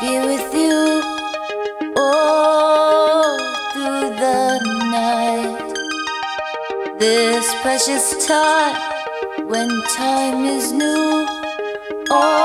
be with you all through the night. This precious time when time is new. Oh.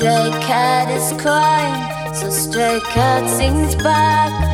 Stray cat is crying, so stray cat sings back.